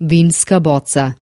Vinska boca.